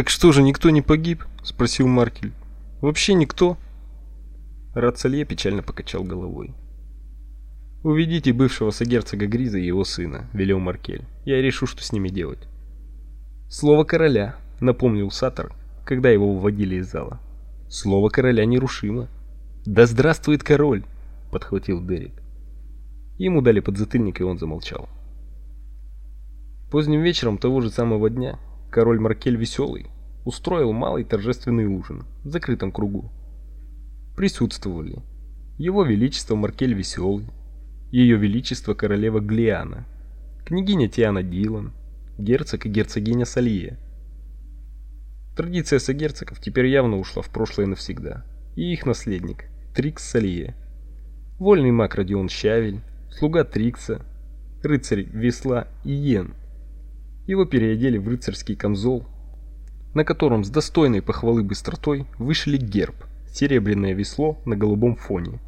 Так что же, никто не погиб? спросил Маркель. Вообще никто? Рацелье печально покачал головой. Уведите бывшего сагерцога Гриза и его сына, велел Маркель. Я решу, что с ними делать. Слово короля, напомнил Сатор, когда его выводили из зала. Слово короля нерушимо. Да здравствует король, подхватил Дерек. Ему дали подзатыльник, и он замолчал. Поздним вечером того же самого дня король Маркель Веселый устроил малый торжественный ужин в закрытом кругу. Присутствовали его величество Маркель Веселый, ее величество королева Глиана, княгиня Тиана Дилан, герцог и герцогиня Салье. Традиция сагерцогов теперь явно ушла в прошлое навсегда, и их наследник Трикс Салье, вольный маг Родион Щавель, слуга Трикса, рыцарь Весла и Йен его переодели в рыцарский камзол, на котором с достойной похвалы быстротой вышли герб, серебряное весло на голубом фоне.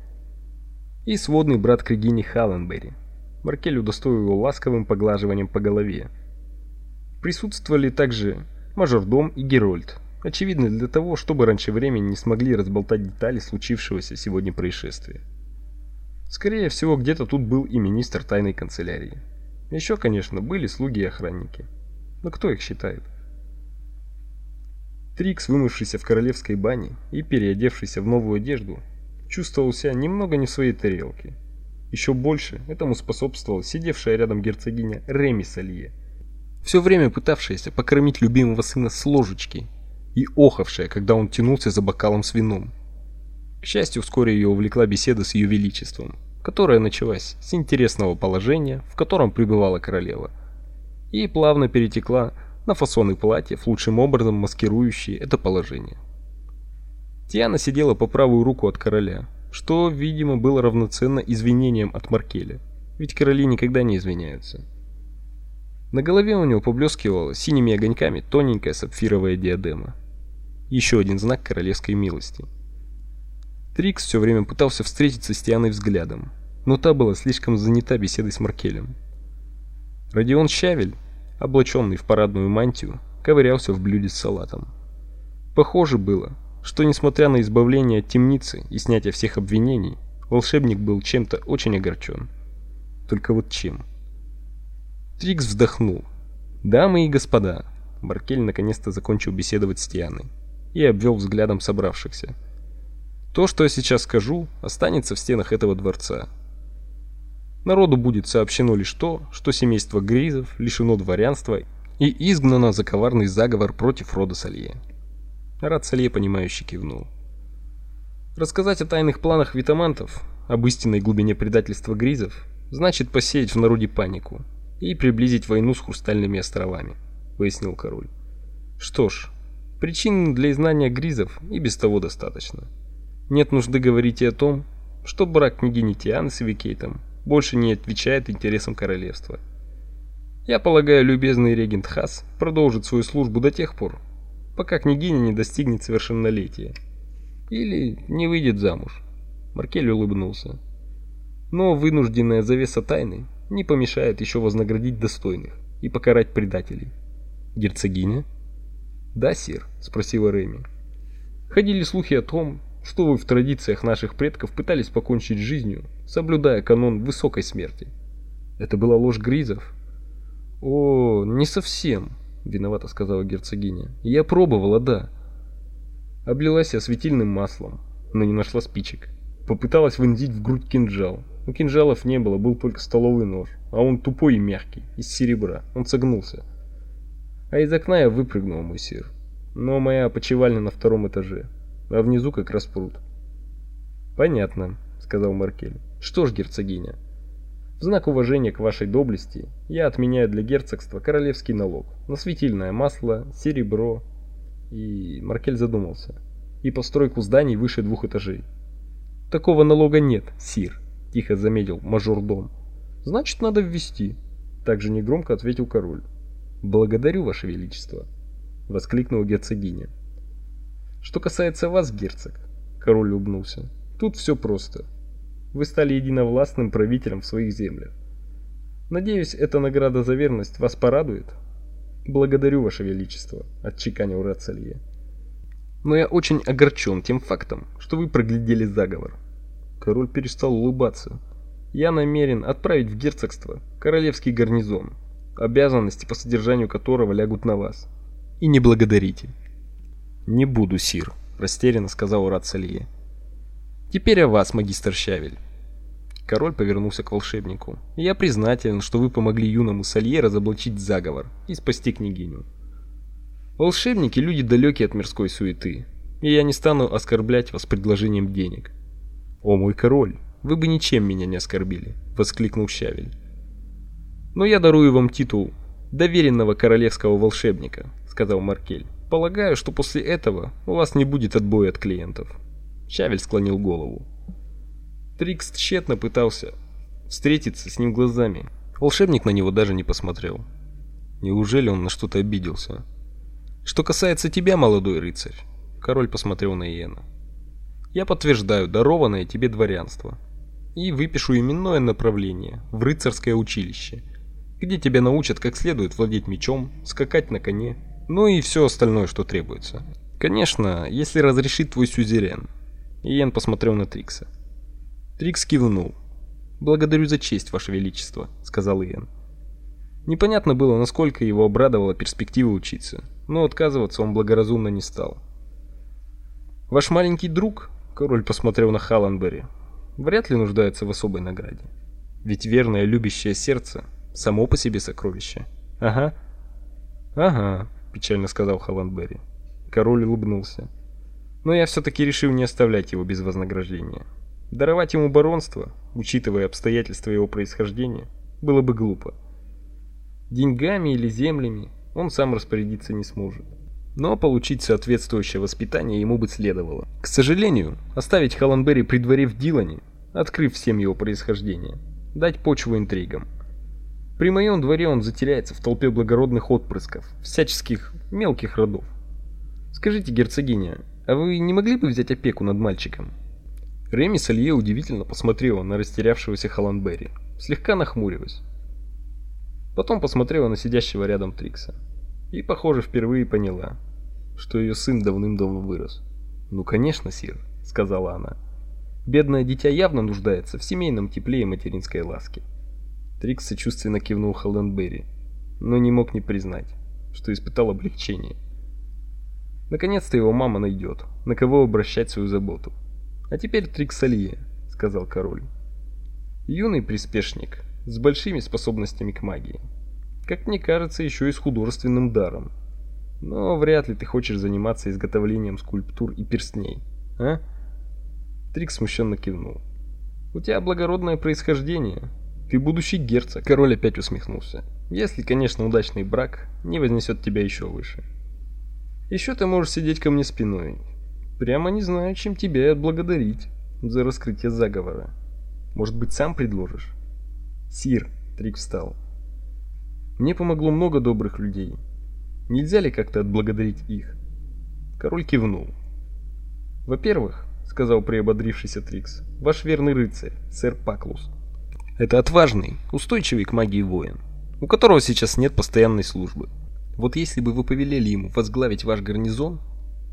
И сводный брат княгини Халленбери. Маркель удостоил его ласковым поглаживанием по голове. Присутствовали также мажордом и Герольд, очевидно для того, чтобы раньше времени не смогли разболтать детали случившегося сегодня происшествия. Скорее всего, где-то тут был и министр тайной канцелярии. Еще, конечно, были слуги и охранники. Но кто их считает? Трикс, вымывшийся в королевской бане и переодевшийся в новую одежду, чувствовал себя немного не в своей тарелке. Еще больше этому способствовала сидевшая рядом герцогиня Реми Салье, все время пытавшаяся покормить любимого сына с ложечки и охавшая, когда он тянулся за бокалом с вином. К счастью, вскоре ее увлекла беседа с ее величеством, которая началась с интересного положения, в котором пребывала королева, и плавно перетекла на фасоны платьев, лучшим образом маскирующие это положение. Тиана сидела по правую руку от короля, что, видимо, было равноценно извинениям от Маркеля, ведь короли никогда не извиняются. На голове у него поблескивала синими огоньками тоненькая сапфировая диадема. Еще один знак королевской милости – Трикс все время пытался встретиться с Тианой взглядом, но та была слишком занята беседой с Маркелем. Родион Щавель, облаченный в парадную мантию, ковырялся в блюде с салатом. Похоже было, что несмотря на избавление от темницы и снятие всех обвинений, волшебник был чем-то очень огорчен. Только вот чем? Трикс вздохнул. «Дамы и господа!» Маркель наконец-то закончил беседовать с Тианой и обвел взглядом собравшихся. То, что я сейчас скажу, останется в стенах этого дворца. Народу будет сообщено лишь то, что семейство Гризов лишено дворянства и изгнано за коварный заговор против рода Салье. Рад Салье, понимающе кивнул. Рассказать о тайных планах витамантов, об истинной глубине предательства Гризов, значит посеять в народе панику и приблизить войну с Хрустальными островами, пояснил король. Что ж, причин для изгнания Гризов и без того достаточно. Нет нужды говорить и о том, что брак княгини Тианы с Викейтом больше не отвечает интересам королевства. Я полагаю, любезный регент Хас продолжит свою службу до тех пор, пока княгиня не достигнет совершеннолетия или не выйдет замуж. Маркель улыбнулся. Но вынужденная завеса тайны не помешает еще вознаградить достойных и покарать предателей. Герцогиня? Да, сир, спросила Реми. Ходили слухи о том, что вы в традициях наших предков пытались покончить жизнью, соблюдая канон высокой смерти. Это была ложь гризов? О, не совсем, виновато сказала герцогиня. Я пробовала, да. Облилась я светильным маслом, но не нашла спичек. Попыталась вонзить в грудь кинжал. Но кинжалов не было, был только столовый нож, а он тупой и мягкий, из серебра. Он согнулся. А из окна я выпрыгнул, мой сир. Но моя опочивальня на втором этаже а внизу как раз пруд. Понятно, сказал Маркель. Что ж, герцогиня, в знак уважения к вашей доблести я отменяю для герцогства королевский налог на светильное масло, серебро и Маркель задумался. И постройку зданий выше двух этажей. Такого налога нет, сир, тихо заметил мажордом. Значит, надо ввести, также негромко ответил король. Благодарю, ваше величество, воскликнула герцогиня. Что касается вас, герцог, король улыбнулся. Тут все просто. Вы стали единовластным правителем в своих землях. Надеюсь, эта награда за верность вас порадует. Благодарю, Ваше Величество, отчеканил Рацелье. Но я очень огорчен тем фактом, что вы проглядели заговор. Король перестал улыбаться. Я намерен отправить в герцогство королевский гарнизон, обязанности по содержанию которого лягут на вас. И не благодарите. Не буду, сир, растерянно сказал Рацелье. Теперь о вас, магистр Щавель. Король повернулся к волшебнику. Я признателен, что вы помогли юному Салье разоблачить заговор и спасти княгиню. Волшебники люди далекие от мирской суеты, и я не стану оскорблять вас предложением денег. О мой король, вы бы ничем меня не оскорбили, воскликнул Щавель. Но я дарую вам титул доверенного королевского волшебника, сказал Маркель. Полагаю, что после этого у вас не будет отбоя от клиентов. Щавель склонил голову. Трикс тщетно пытался встретиться с ним глазами. Волшебник на него даже не посмотрел. Неужели он на что-то обиделся? Что касается тебя, молодой рыцарь, король посмотрел на Иена. Я подтверждаю дарованное тебе дворянство и выпишу именное направление в рыцарское училище, где тебя научат как следует владеть мечом, скакать на коне, ну и все остальное, что требуется. Конечно, если разрешит твой сюзерен. Иен посмотрел на Трикса. Трикс кивнул. "Благодарю за честь, ваше величество", сказал Иен. Непонятно было, насколько его обрадовала перспектива учиться но отказываться он благоразумно не стал. Ваш маленький друг, король посмотрел на Халанбери, вряд ли нуждается в особой награде. Ведь верное любящее сердце само по себе сокровище. Ага. Ага, печально сказал Халанбери. Король улыбнулся. Но я все таки решил не оставлять его без вознаграждения. Даровать ему баронство, учитывая обстоятельства его происхождения, было бы глупо. Деньгами или землями он сам распорядиться не сможет. Но получить соответствующее воспитание ему бы следовало. К сожалению, оставить Халанбери при дворе в Дилане, открыв всем его происхождение, дать почву интригам. При моем дворе он затеряется в толпе благородных отпрысков, всяческих мелких родов. Скажите, герцогиня, а вы не могли бы взять опеку над мальчиком? Реми Салье удивительно посмотрела на растерявшегося Халанбери, слегка нахмурилась. Потом посмотрела на сидящего рядом Трикса и, похоже, впервые поняла, что ее сын давным-давно вырос. "Ну, конечно, сир", сказала она. "Бедное дитя явно нуждается в семейном тепле и материнской ласке". Трикс сочувственно кивнул Холлендберри, но не мог не признать, что испытал облегчение. Наконец-то его мама найдет, на кого обращать свою заботу. А теперь Трикс Алия, сказал король. Юный приспешник с большими способностями к магии. Как мне кажется, еще и с художественным даром. Но вряд ли ты хочешь заниматься изготовлением скульптур и перстней, а? Трик смущенно кивнул. У тебя благородное происхождение. Ты будущий герцог. Король опять усмехнулся. Если, конечно, удачный брак не вознесет тебя еще выше. Еще ты можешь сидеть ко мне спиной. Прямо не знаю, чем тебя и отблагодарить за раскрытие заговора. Может быть, сам предложишь? Сир, Трик встал. Мне помогло много добрых людей. Нельзя ли как-то отблагодарить их? Король кивнул. Во-первых, сказал приободрившийся Трикс, ваш верный рыцарь, сэр Паклус. Это отважный, устойчивый к магии воин, у которого сейчас нет постоянной службы. Вот если бы вы повелели ему возглавить ваш гарнизон,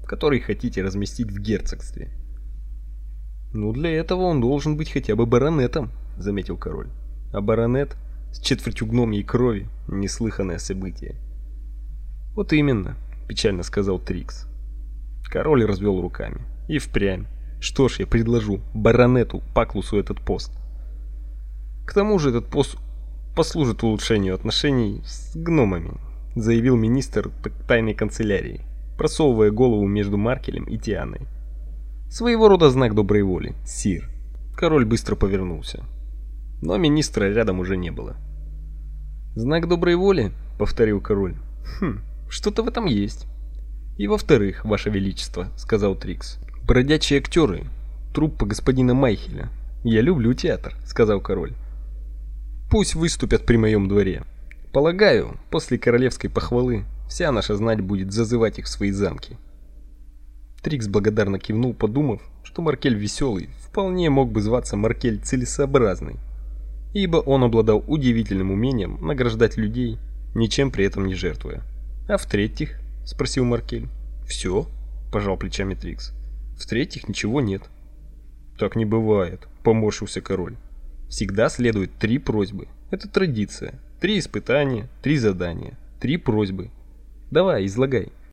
который хотите разместить в герцогстве. Ну, для этого он должен быть хотя бы баронетом, заметил король а баронет с четвертью гномьей крови неслыханное событие. Вот именно, печально сказал Трикс. Король развел руками. И впрямь. Что ж, я предложу баронету Паклусу этот пост. К тому же этот пост послужит улучшению отношений с гномами, заявил министр тайной канцелярии, просовывая голову между Маркелем и Тианой. Своего рода знак доброй воли, сир. Король быстро повернулся но министра рядом уже не было. Знак доброй воли, повторил король. Хм, что-то в этом есть. И во-вторых, ваше величество, сказал Трикс. Бродячие актеры, труппа господина Майхеля. Я люблю театр, сказал король. Пусть выступят при моем дворе. Полагаю, после королевской похвалы вся наша знать будет зазывать их в свои замки. Трикс благодарно кивнул, подумав, что Маркель веселый вполне мог бы зваться Маркель целесообразный ибо он обладал удивительным умением награждать людей, ничем при этом не жертвуя. А в-третьих? Спросил Маркель. Все, пожал плечами Трикс. В-третьих, ничего нет. Так не бывает, поморщился король. Всегда следует три просьбы. Это традиция. Три испытания, три задания, три просьбы. Давай, излагай.